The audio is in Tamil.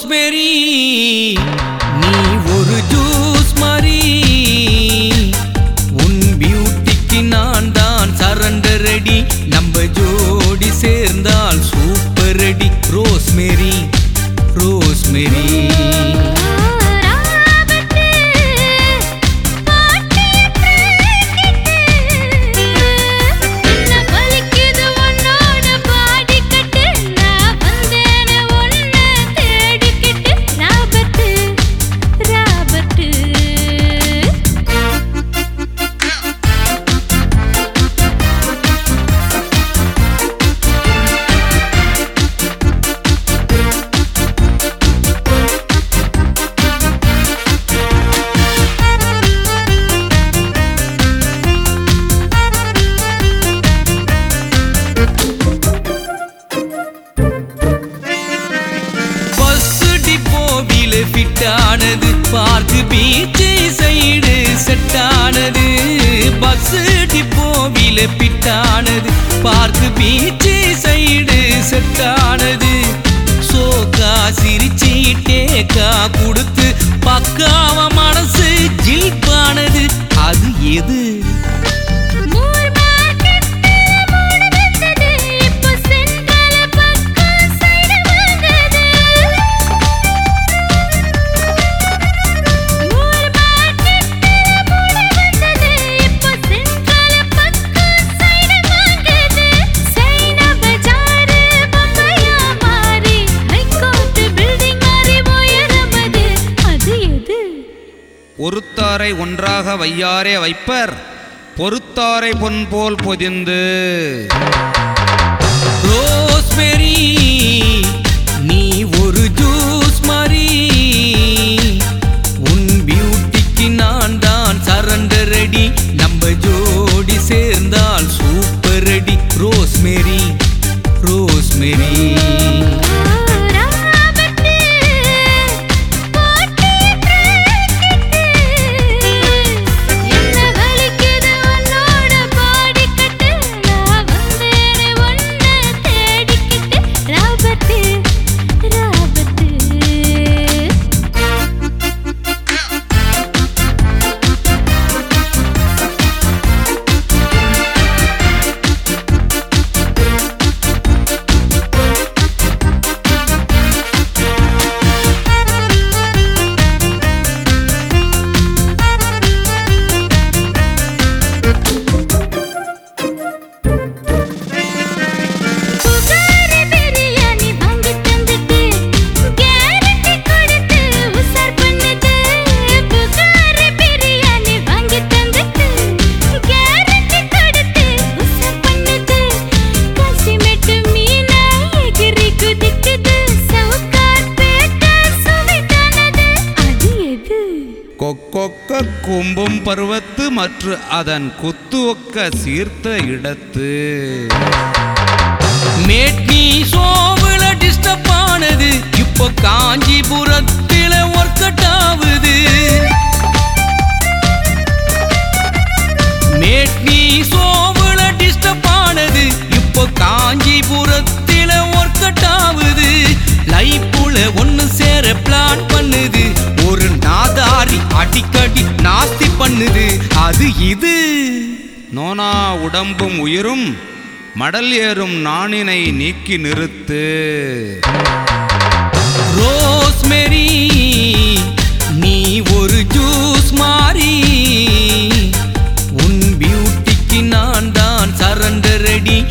ரோஸ்பெரி நீ ஒரு ஜூ ஃபிட்டானது பார்க்கு பீச்சு சைடு செட்டானது. பஸ் டிப்போவில பிட்டானது. பார்க்கு பீச்சு சைடு செட்டானது. சோக்கா சிரிச்சிட்டேக்கா கொடுத்து பக்காவ மனசு ஒருத்தாரை ஒன்றாக வையாரே வைப்பர் பொறுத்தாரை பொன் போல் பொதிந்து ரோஸ்பெரி கொக்கொக்க கும்பும் பருவத்து மற்றும் அதன் குத்து ஒக்க சீர்த்த இடத்து. மேட்னி சோ நாத்திக்காட்டி நாஸ்தி பண்ணுது. அது இது. நோனா உடம்பும் உயிரும் மடல் ஏறும் நாணினை நீக்கி நிறுத்து. ரோஸ்மெரி நீ ஒரு ஜூஸ் மாறி. உன் பியூட்டிக்கு நான் தான் சரண்டர் ரெடி.